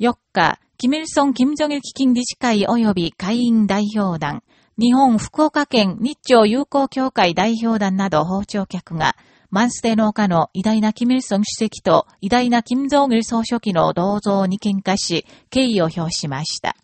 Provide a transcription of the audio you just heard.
4日、キミルソン・キム・ジョギル基金理事会及び会員代表団、日本福岡県日朝友好協会代表団など包丁客が、マンステ農家の偉大なキミルソン主席と偉大なキム・ジョギル総書記の銅像に喧嘩し、敬意を表しました。